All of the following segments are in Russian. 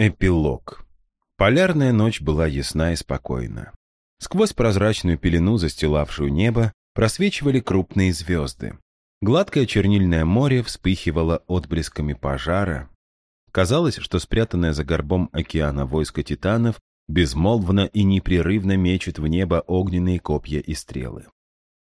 Эпилог. Полярная ночь была ясна и спокойна. Сквозь прозрачную пелену, застилавшую небо, просвечивали крупные звезды. Гладкое чернильное море вспыхивало отблесками пожара. Казалось, что спрятанное за горбом океана войско титанов безмолвно и непрерывно мечет в небо огненные копья и стрелы.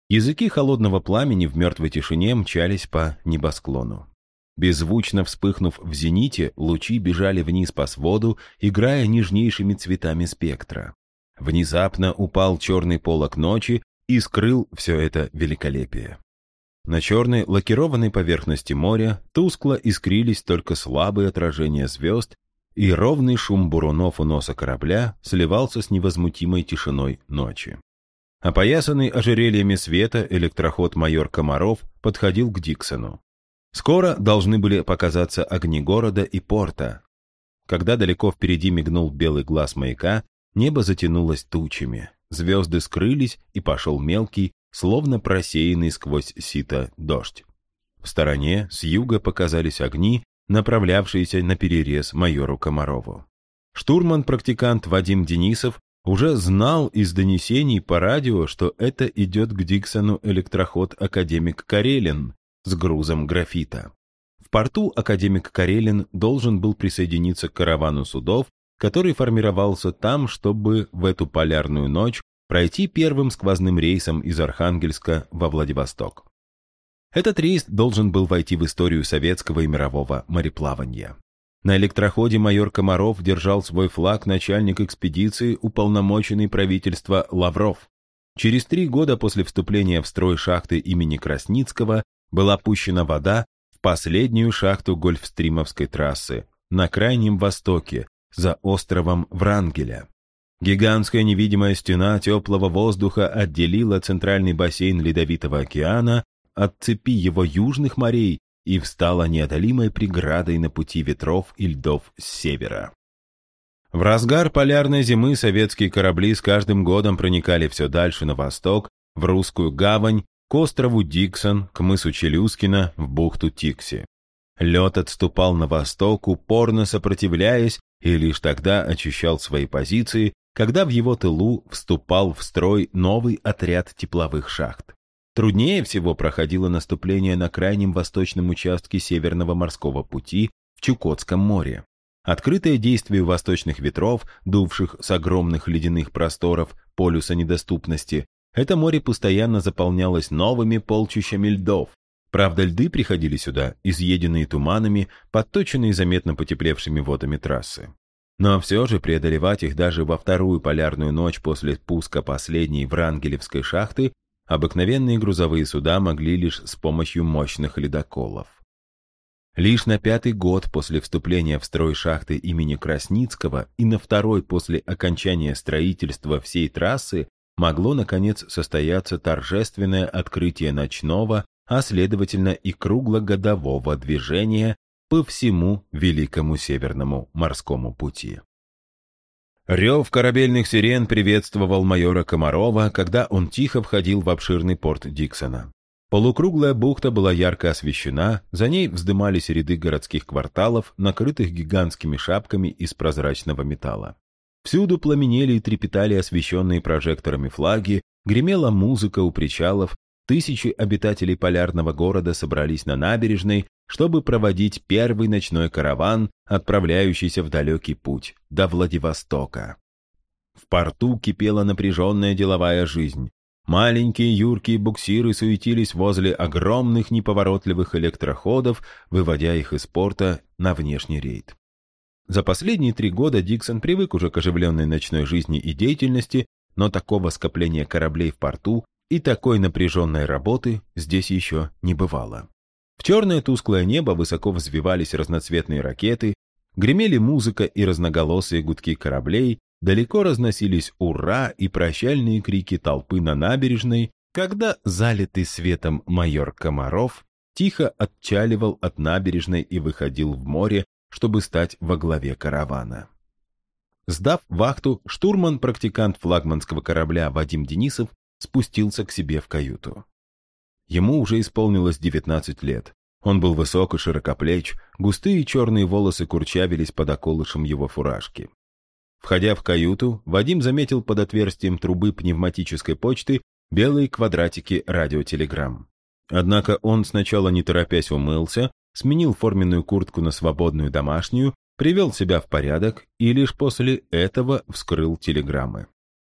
Языки холодного пламени в мертвой тишине мчались по небосклону. Беззвучно вспыхнув в зените, лучи бежали вниз по своду, играя нежнейшими цветами спектра. Внезапно упал черный полог ночи и скрыл все это великолепие. На черной лакированной поверхности моря тускло искрились только слабые отражения звезд, и ровный шум бурунов у носа корабля сливался с невозмутимой тишиной ночи. Опоясанный ожерельями света электроход майор Комаров подходил к Диксону. Скоро должны были показаться огни города и порта. Когда далеко впереди мигнул белый глаз маяка, небо затянулось тучами, звезды скрылись и пошел мелкий, словно просеянный сквозь сито дождь. В стороне с юга показались огни, направлявшиеся на перерез майору Комарову. Штурман-практикант Вадим Денисов уже знал из донесений по радио, что это идет к Диксону электроход академик Карелин, с грузом графита. В порту академик Карелин должен был присоединиться к каравану судов, который формировался там, чтобы в эту полярную ночь пройти первым сквозным рейсом из Архангельска во Владивосток. Этот рейс должен был войти в историю советского и мирового мореплавания. На электроходе майор Комаров держал свой флаг начальник экспедиции, уполномоченный правительства Лавров. Через три года после вступления в строй шахты имени Красницкого была пущена вода в последнюю шахту Гольфстримовской трассы на Крайнем Востоке, за островом Врангеля. Гигантская невидимая стена теплого воздуха отделила центральный бассейн Ледовитого океана от цепи его южных морей и встала неодолимой преградой на пути ветров и льдов с севера. В разгар полярной зимы советские корабли с каждым годом проникали все дальше на восток, в русскую гавань к острову Диксон, к мысу Челюскина, в бухту Тикси. Лед отступал на восток, упорно сопротивляясь, и лишь тогда очищал свои позиции, когда в его тылу вступал в строй новый отряд тепловых шахт. Труднее всего проходило наступление на крайнем восточном участке Северного морского пути в Чукотском море. Открытое действие восточных ветров, дувших с огромных ледяных просторов полюса недоступности, это море постоянно заполнялось новыми полчищами льдов. Правда, льды приходили сюда, изъеденные туманами, подточенные заметно потеплевшими водами трассы. Но все же преодолевать их даже во вторую полярную ночь после пуска последней Врангелевской шахты обыкновенные грузовые суда могли лишь с помощью мощных ледоколов. Лишь на пятый год после вступления в строй шахты имени Красницкого и на второй после окончания строительства всей трассы могло, наконец, состояться торжественное открытие ночного, а следовательно и круглогодового движения по всему Великому Северному морскому пути. Рев корабельных сирен приветствовал майора Комарова, когда он тихо входил в обширный порт Диксона. Полукруглая бухта была ярко освещена, за ней вздымались ряды городских кварталов, накрытых гигантскими шапками из прозрачного металла. Всюду пламенели и трепетали освещенные прожекторами флаги, гремела музыка у причалов, тысячи обитателей полярного города собрались на набережной, чтобы проводить первый ночной караван, отправляющийся в далекий путь до Владивостока. В порту кипела напряженная деловая жизнь. Маленькие юркие буксиры суетились возле огромных неповоротливых электроходов, выводя их из порта на внешний рейд. За последние три года Диксон привык уже к оживленной ночной жизни и деятельности, но такого скопления кораблей в порту и такой напряженной работы здесь еще не бывало. В черное тусклое небо высоко взвивались разноцветные ракеты, гремели музыка и разноголосые гудки кораблей, далеко разносились «Ура!» и прощальные крики толпы на набережной, когда залитый светом майор Комаров тихо отчаливал от набережной и выходил в море, чтобы стать во главе каравана. Сдав вахту, штурман-практикант флагманского корабля Вадим Денисов спустился к себе в каюту. Ему уже исполнилось 19 лет. Он был высок и широкоплеч, густые черные волосы курчавились под околышем его фуражки. Входя в каюту, Вадим заметил под отверстием трубы пневматической почты белые квадратики радиотелеграмм. Однако он сначала не торопясь умылся, сменил форменную куртку на свободную домашнюю, привел себя в порядок и лишь после этого вскрыл телеграммы.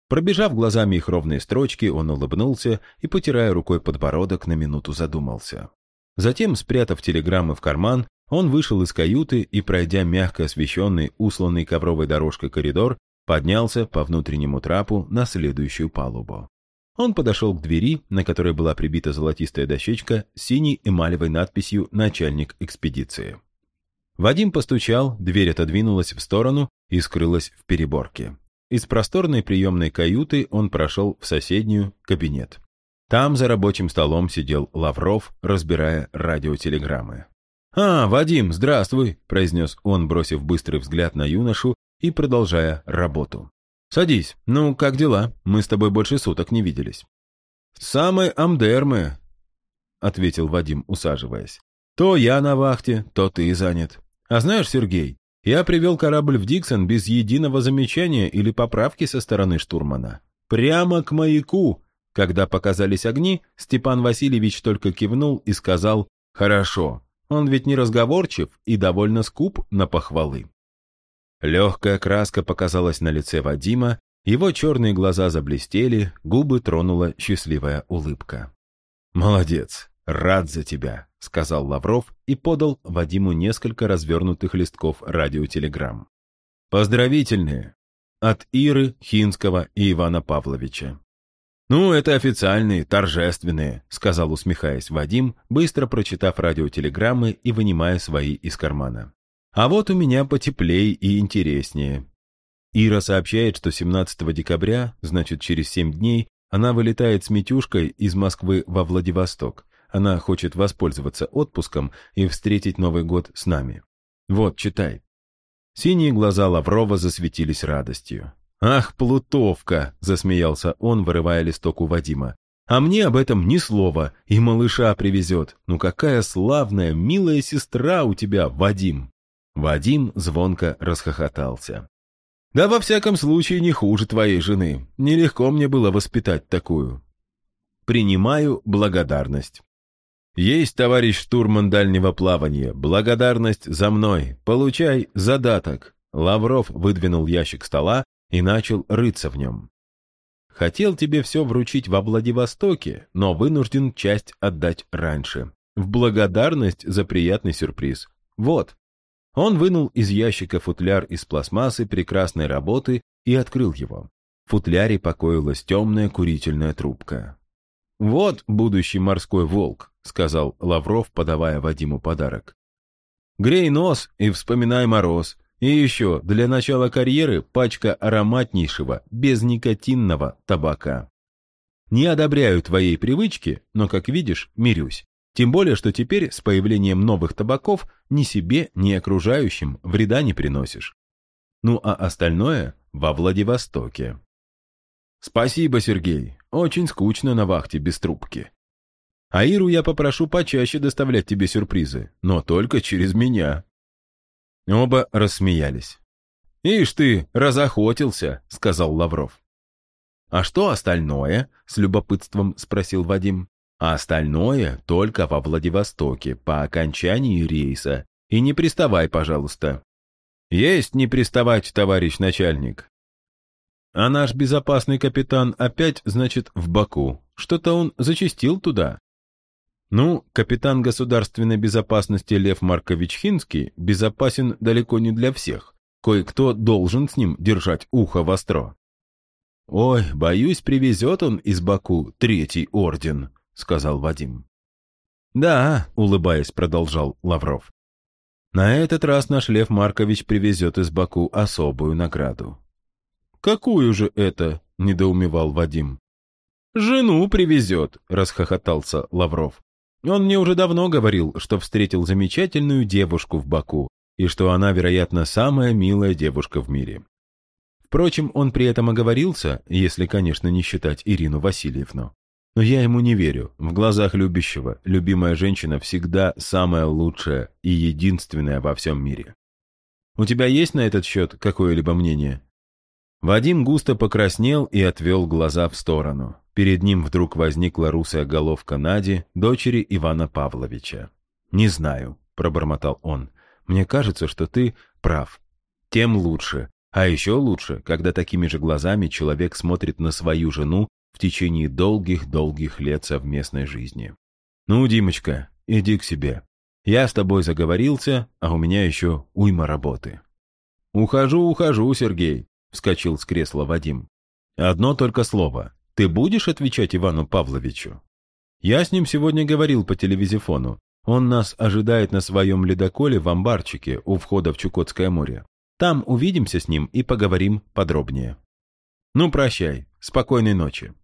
Пробежав глазами их ровные строчки, он улыбнулся и, потирая рукой подбородок, на минуту задумался. Затем, спрятав телеграммы в карман, он вышел из каюты и, пройдя мягко освещенный, усланный ковровой дорожкой коридор, поднялся по внутреннему трапу на следующую палубу. Он подошел к двери, на которой была прибита золотистая дощечка с синей эмалевой надписью «Начальник экспедиции». Вадим постучал, дверь отодвинулась в сторону и скрылась в переборке. Из просторной приемной каюты он прошел в соседнюю кабинет. Там за рабочим столом сидел Лавров, разбирая радиотелеграммы. «А, Вадим, здравствуй», — произнес он, бросив быстрый взгляд на юношу и продолжая работу. «Садись. Ну, как дела? Мы с тобой больше суток не виделись». «Самые амдермы», — ответил Вадим, усаживаясь. «То я на вахте, то ты занят. А знаешь, Сергей, я привел корабль в Диксон без единого замечания или поправки со стороны штурмана. Прямо к маяку. Когда показались огни, Степан Васильевич только кивнул и сказал «Хорошо». Он ведь не разговорчив и довольно скуп на похвалы. Легкая краска показалась на лице Вадима, его черные глаза заблестели, губы тронула счастливая улыбка. «Молодец, рад за тебя», — сказал Лавров и подал Вадиму несколько развернутых листков радиотелеграмм. «Поздравительные! От Иры, Хинского и Ивана Павловича». «Ну, это официальные, торжественные», — сказал, усмехаясь Вадим, быстро прочитав радиотелеграммы и вынимая свои из кармана. А вот у меня потеплее и интереснее. Ира сообщает, что 17 декабря, значит через 7 дней, она вылетает с Митюшкой из Москвы во Владивосток. Она хочет воспользоваться отпуском и встретить Новый год с нами. Вот, читай. Синие глаза Лаврова засветились радостью. «Ах, плутовка!» — засмеялся он, вырывая листок у Вадима. «А мне об этом ни слова, и малыша привезет. Ну какая славная, милая сестра у тебя, Вадим!» Вадим звонко расхохотался. «Да во всяком случае не хуже твоей жены. Нелегко мне было воспитать такую». «Принимаю благодарность». «Есть, товарищ штурман дальнего плавания, благодарность за мной. Получай задаток». Лавров выдвинул ящик стола и начал рыться в нем. «Хотел тебе все вручить во Владивостоке, но вынужден часть отдать раньше. В благодарность за приятный сюрприз. Вот». Он вынул из ящика футляр из пластмассы прекрасной работы и открыл его. В футляре покоилась темная курительная трубка. «Вот будущий морской волк», — сказал Лавров, подавая Вадиму подарок. «Грей нос и вспоминай мороз. И еще, для начала карьеры пачка ароматнейшего, безникотинного табака. Не одобряю твоей привычки, но, как видишь, мирюсь. Тем более, что теперь с появлением новых табаков ни себе, ни окружающим вреда не приносишь. Ну а остальное во Владивостоке. Спасибо, Сергей. Очень скучно на вахте без трубки. А Иру я попрошу почаще доставлять тебе сюрпризы, но только через меня. Оба рассмеялись. «Ишь ты, разохотился», — сказал Лавров. «А что остальное?» — с любопытством спросил Вадим а остальное только во Владивостоке по окончании рейса. И не приставай, пожалуйста. Есть не приставать, товарищ начальник. А наш безопасный капитан опять, значит, в Баку. Что-то он зачастил туда. Ну, капитан государственной безопасности Лев Маркович Хинский безопасен далеко не для всех. Кое-кто должен с ним держать ухо востро. Ой, боюсь, привезет он из Баку третий орден. — сказал Вадим. «Да», — улыбаясь, продолжал Лавров. «На этот раз наш Лев Маркович привезет из Баку особую награду». «Какую же это?» — недоумевал Вадим. «Жену привезет», — расхохотался Лавров. «Он мне уже давно говорил, что встретил замечательную девушку в Баку, и что она, вероятно, самая милая девушка в мире. Впрочем, он при этом оговорился, если, конечно, не считать Ирину Васильевну. Но я ему не верю. В глазах любящего любимая женщина всегда самая лучшая и единственная во всем мире. У тебя есть на этот счет какое-либо мнение?» Вадим густо покраснел и отвел глаза в сторону. Перед ним вдруг возникла русая головка Нади, дочери Ивана Павловича. «Не знаю», — пробормотал он. «Мне кажется, что ты прав. Тем лучше. А еще лучше, когда такими же глазами человек смотрит на свою жену в течение долгих-долгих лет совместной жизни. Ну, Димочка, иди к себе. Я с тобой заговорился, а у меня еще уйма работы». «Ухожу, ухожу, Сергей», — вскочил с кресла Вадим. «Одно только слово. Ты будешь отвечать Ивану Павловичу?» «Я с ним сегодня говорил по телевизифону. Он нас ожидает на своем ледоколе в амбарчике у входа в Чукотское море. Там увидимся с ним и поговорим подробнее. Ну, прощай. Спокойной ночи.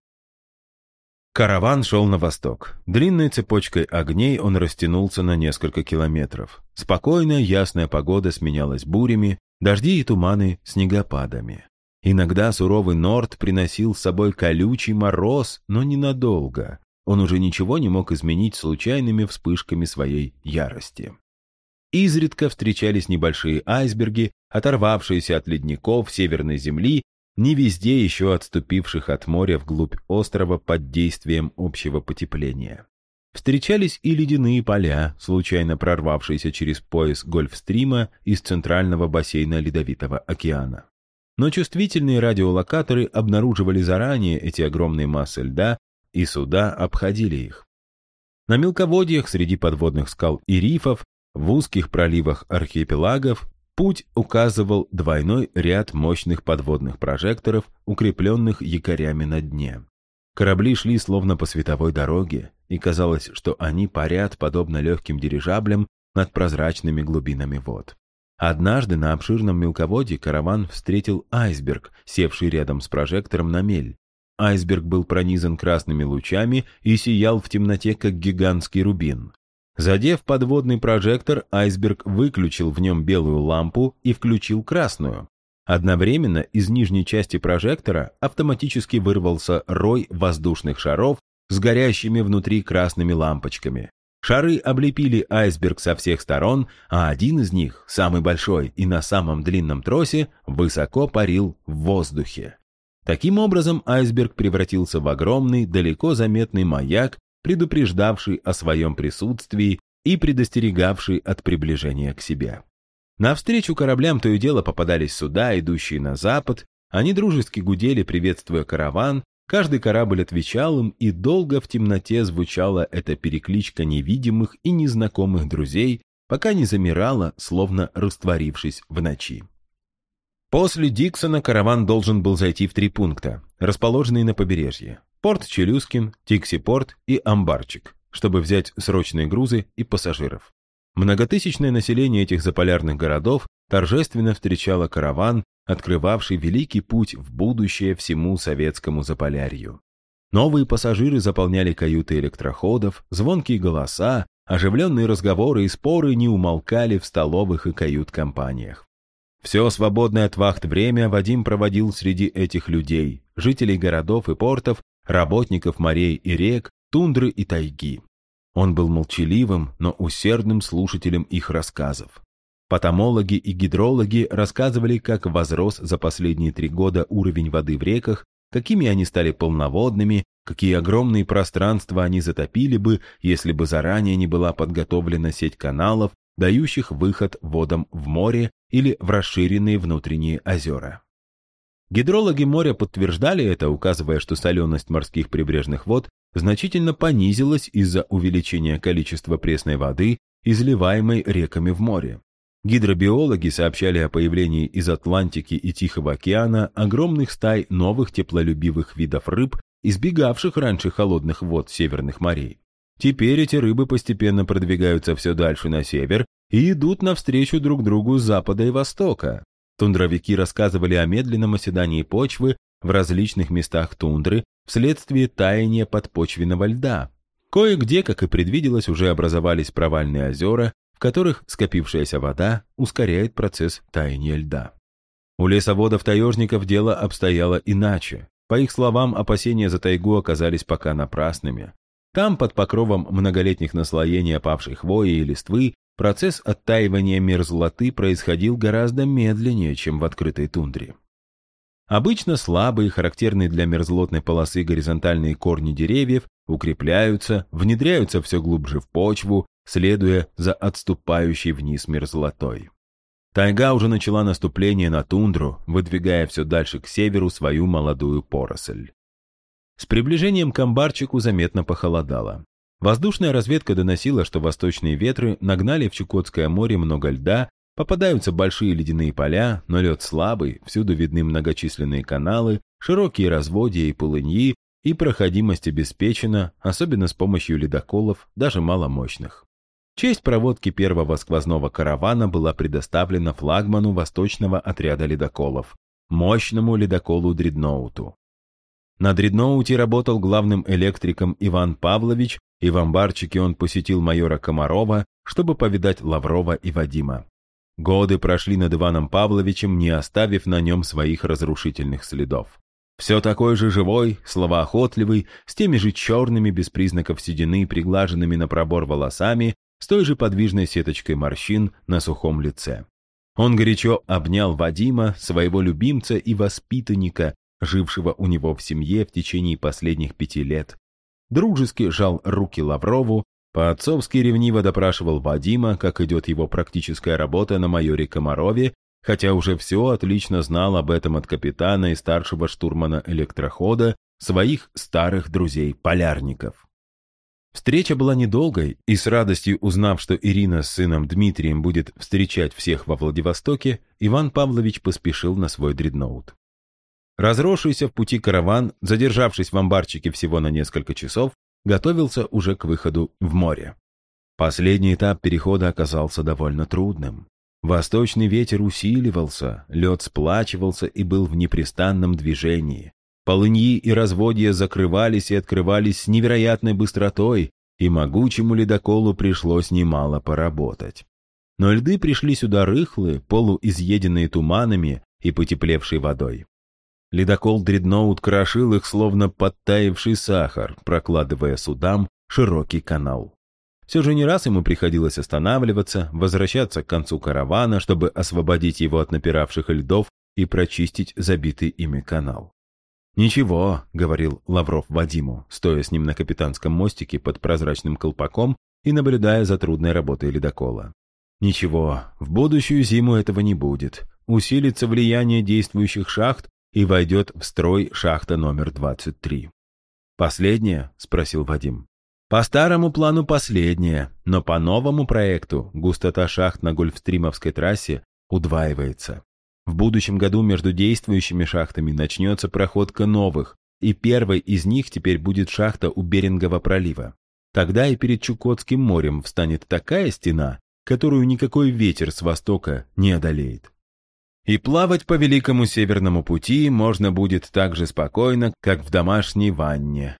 Караван шел на восток. Длинной цепочкой огней он растянулся на несколько километров. Спокойная, ясная погода сменялась бурями, дожди и туманы снегопадами. Иногда суровый Норд приносил с собой колючий мороз, но ненадолго. Он уже ничего не мог изменить случайными вспышками своей ярости. Изредка встречались небольшие айсберги, оторвавшиеся от ледников Северной Земли, не везде еще отступивших от моря вглубь острова под действием общего потепления. Встречались и ледяные поля, случайно прорвавшиеся через пояс Гольфстрима из центрального бассейна Ледовитого океана. Но чувствительные радиолокаторы обнаруживали заранее эти огромные массы льда, и суда обходили их. На мелководьях среди подводных скал и рифов в узких проливах архипелагов путь указывал двойной ряд мощных подводных прожекторов, укрепленных якорями на дне. Корабли шли словно по световой дороге, и казалось, что они парят, подобно легким дирижаблям, над прозрачными глубинами вод. Однажды на обширном мелководье караван встретил айсберг, севший рядом с прожектором на мель. Айсберг был пронизан красными лучами и сиял в темноте, как гигантский рубин. Задев подводный прожектор, айсберг выключил в нем белую лампу и включил красную. Одновременно из нижней части прожектора автоматически вырвался рой воздушных шаров с горящими внутри красными лампочками. Шары облепили айсберг со всех сторон, а один из них, самый большой и на самом длинном тросе, высоко парил в воздухе. Таким образом, айсберг превратился в огромный, далеко заметный маяк, предупреждавший о своем присутствии и предостерегавший от приближения к себе. Навстречу кораблям то и дело попадались суда, идущие на запад, они дружески гудели, приветствуя караван, каждый корабль отвечал им, и долго в темноте звучала эта перекличка невидимых и незнакомых друзей, пока не замирала, словно растворившись в ночи. После Диксона караван должен был зайти в три пункта, расположенные на побережье. Порт Челюскин, Тикси-порт и Амбарчик, чтобы взять срочные грузы и пассажиров. Многотысячное население этих заполярных городов торжественно встречало караван, открывавший великий путь в будущее всему советскому Заполярью. Новые пассажиры заполняли каюты электроходов, звонкие голоса, оживленные разговоры и споры не умолкали в столовых и кают-компаниях. Все свободное от вахт время Вадим проводил среди этих людей, жителей городов и портов, работников морей и рек, тундры и тайги. Он был молчаливым, но усердным слушателем их рассказов. Потомологи и гидрологи рассказывали, как возрос за последние три года уровень воды в реках, какими они стали полноводными, какие огромные пространства они затопили бы, если бы заранее не была подготовлена сеть каналов, дающих выход водам в море или в расширенные внутренние озера. Гидрологи моря подтверждали это, указывая, что соленость морских прибрежных вод значительно понизилась из-за увеличения количества пресной воды, изливаемой реками в море. Гидробиологи сообщали о появлении из Атлантики и Тихого океана огромных стай новых теплолюбивых видов рыб, избегавших раньше холодных вод северных морей. Теперь эти рыбы постепенно продвигаются все дальше на север и идут навстречу друг другу с запада и востока. Тундровики рассказывали о медленном оседании почвы в различных местах тундры вследствие таяния подпочвенного льда. Кое-где, как и предвиделось, уже образовались провальные озера, в которых скопившаяся вода ускоряет процесс таяния льда. У лесоводов-таежников дело обстояло иначе. По их словам, опасения за тайгу оказались пока напрасными. Там, под покровом многолетних наслоений опавшей хвои и листвы, процесс оттаивания мерзлоты происходил гораздо медленнее, чем в открытой тундре. Обычно слабые, характерные для мерзлотной полосы горизонтальные корни деревьев укрепляются, внедряются все глубже в почву, следуя за отступающей вниз мерзлотой. Тайга уже начала наступление на тундру, выдвигая все дальше к северу свою молодую поросль. С приближением к амбарчику заметно похолодало. Воздушная разведка доносила, что восточные ветры нагнали в Чукотское море много льда, попадаются большие ледяные поля, но лед слабый, всюду видны многочисленные каналы, широкие разводья и полыньи, и проходимость обеспечена, особенно с помощью ледоколов, даже маломощных. Честь проводки первого сквозного каравана была предоставлена флагману восточного отряда ледоколов, мощному ледоколу Дредноуту. На Дредноуте работал главным электриком Иван Павлович, и в амбарчике он посетил майора Комарова, чтобы повидать Лаврова и Вадима. Годы прошли над Иваном Павловичем, не оставив на нем своих разрушительных следов. Все такой же живой, словоохотливый, с теми же черными без признаков седины, приглаженными на пробор волосами, с той же подвижной сеточкой морщин на сухом лице. Он горячо обнял Вадима, своего любимца и воспитанника, жившего у него в семье в течение последних пяти лет. Дружески жал руки Лаврову, по-отцовски ревниво допрашивал Вадима, как идет его практическая работа на майоре Комарове, хотя уже все отлично знал об этом от капитана и старшего штурмана электрохода, своих старых друзей-полярников. Встреча была недолгой, и с радостью узнав, что Ирина с сыном Дмитрием будет встречать всех во Владивостоке, Иван Павлович поспешил на свой дредноут. Разросшийся в пути караван, задержавшись в амбарчике всего на несколько часов, готовился уже к выходу в море. Последний этап перехода оказался довольно трудным. Восточный ветер усиливался, лед сплачивался и был в непрестанном движении. Полыньи и разводья закрывались и открывались с невероятной быстротой, и могучему ледоколу пришлось немало поработать. Но льды пришли сюда рыхлые, полуизъеденные туманами и потеплевшей водой. Ледокол Дредноут крошил их, словно подтаявший сахар, прокладывая судам широкий канал. Все же не раз ему приходилось останавливаться, возвращаться к концу каравана, чтобы освободить его от напиравших льдов и прочистить забитый ими канал. «Ничего», — говорил Лавров Вадиму, стоя с ним на капитанском мостике под прозрачным колпаком и наблюдая за трудной работой ледокола. «Ничего, в будущую зиму этого не будет. Усилится влияние действующих шахт и войдет в строй шахта номер 23». «Последняя?» — спросил Вадим. «По старому плану последняя, но по новому проекту густота шахт на Гольфстримовской трассе удваивается. В будущем году между действующими шахтами начнется проходка новых, и первой из них теперь будет шахта у Берингового пролива. Тогда и перед Чукотским морем встанет такая стена, которую никакой ветер с востока не одолеет. И плавать по Великому Северному пути можно будет так же спокойно, как в домашней ванне.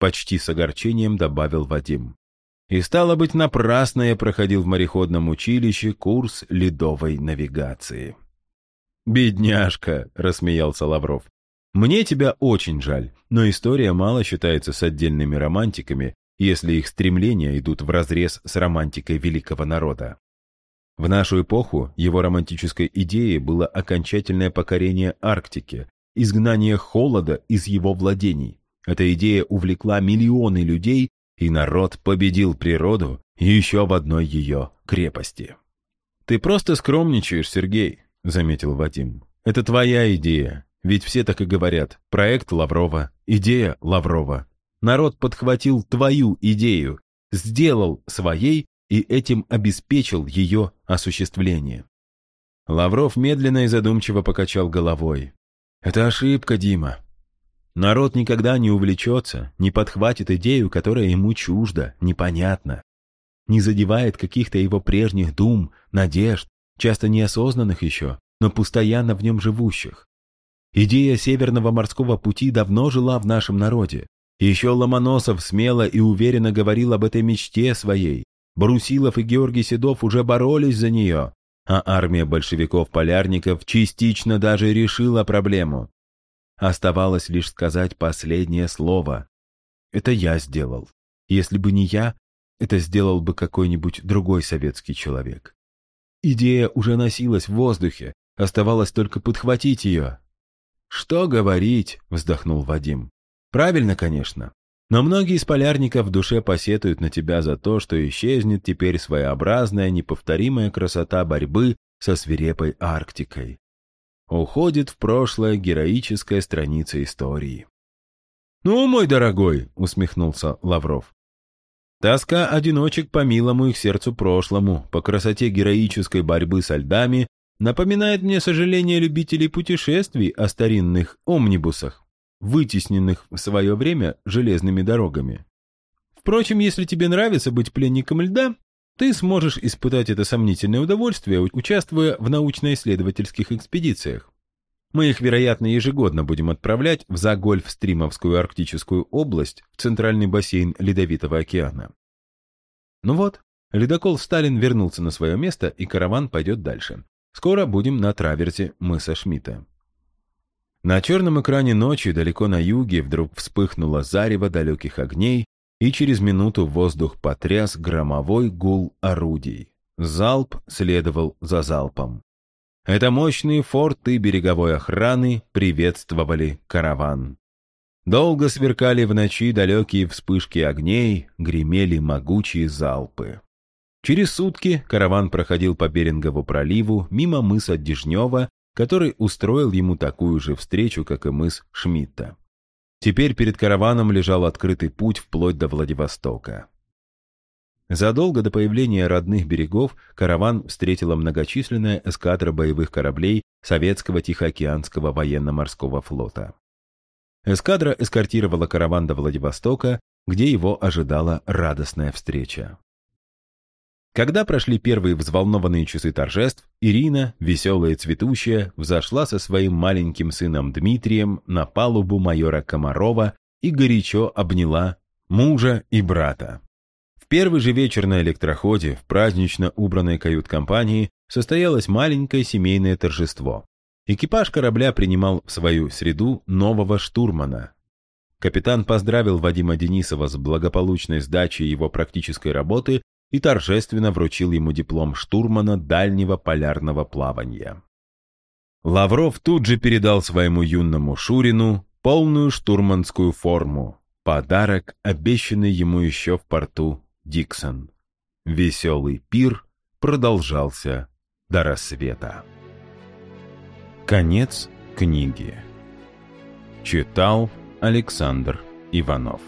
Почти с огорчением добавил Вадим. И стало быть, напрасно я проходил в мореходном училище курс ледовой навигации. «Бедняжка!» — рассмеялся Лавров. «Мне тебя очень жаль, но история мало считается с отдельными романтиками, если их стремления идут вразрез с романтикой великого народа. В нашу эпоху его романтической идеей было окончательное покорение Арктики, изгнание холода из его владений. Эта идея увлекла миллионы людей, и народ победил природу еще в одной ее крепости. «Ты просто скромничаешь, Сергей», заметил Вадим. «Это твоя идея, ведь все так и говорят. Проект Лаврова, идея Лаврова. Народ подхватил твою идею, сделал своей и этим обеспечил ее осуществление». Лавров медленно и задумчиво покачал головой. «Это ошибка, Дима. Народ никогда не увлечется, не подхватит идею, которая ему чужда, непонятна, не задевает каких-то его прежних дум, надежд, часто неосознанных еще, но постоянно в нем живущих. Идея Северного морского пути давно жила в нашем народе. Еще Ломоносов смело и уверенно говорил об этой мечте своей. Брусилов и Георгий Седов уже боролись за нее, а армия большевиков-полярников частично даже решила проблему. Оставалось лишь сказать последнее слово. Это я сделал. Если бы не я, это сделал бы какой-нибудь другой советский человек. Идея уже носилась в воздухе, оставалось только подхватить ее. «Что говорить?» — вздохнул Вадим. «Правильно, конечно. Но многие из полярников в душе посетуют на тебя за то, что исчезнет теперь своеобразная, неповторимая красота борьбы со свирепой Арктикой. Уходит в прошлое героическая страница истории. «Ну, мой дорогой», — усмехнулся Лавров, Тоска одиночек по милому их сердцу прошлому, по красоте героической борьбы со льдами, напоминает мне сожаление любителей путешествий о старинных омнибусах, вытесненных в свое время железными дорогами. Впрочем, если тебе нравится быть пленником льда, ты сможешь испытать это сомнительное удовольствие, участвуя в научно-исследовательских экспедициях. Мы их, вероятно, ежегодно будем отправлять в Загольф-Стримовскую арктическую область, в центральный бассейн Ледовитого океана. Ну вот, ледокол «Сталин» вернулся на свое место, и караван пойдет дальше. Скоро будем на траверсе мыса Шмидта. На черном экране ночи далеко на юге вдруг вспыхнуло зарево далеких огней, и через минуту воздух потряс громовой гул орудий. Залп следовал за залпом. Это мощные форты береговой охраны приветствовали караван. Долго сверкали в ночи далекие вспышки огней, гремели могучие залпы. Через сутки караван проходил по Берингову проливу мимо мыса Дежнева, который устроил ему такую же встречу, как и мыс Шмидта. Теперь перед караваном лежал открытый путь вплоть до Владивостока. Задолго до появления родных берегов караван встретила многочисленная эскадра боевых кораблей Советского Тихоокеанского военно-морского флота. Эскадра эскортировала караван до Владивостока, где его ожидала радостная встреча. Когда прошли первые взволнованные часы торжеств, Ирина, веселая и цветущая, взошла со своим маленьким сыном Дмитрием на палубу майора Комарова и горячо обняла мужа и брата. В первый же вечер на электроходе в празднично убранной кают-компании состоялось маленькое семейное торжество. Экипаж корабля принимал в свою среду нового штурмана. Капитан поздравил Вадима Денисова с благополучной сдачей его практической работы и торжественно вручил ему диплом штурмана дальнего полярного плавания. Лавров тут же передал своему юному Шурину полную штурманскую форму, подарок, обещанный ему еще в порту Диксон. Веселый пир продолжался до рассвета. Конец книги. Читал Александр Иванов.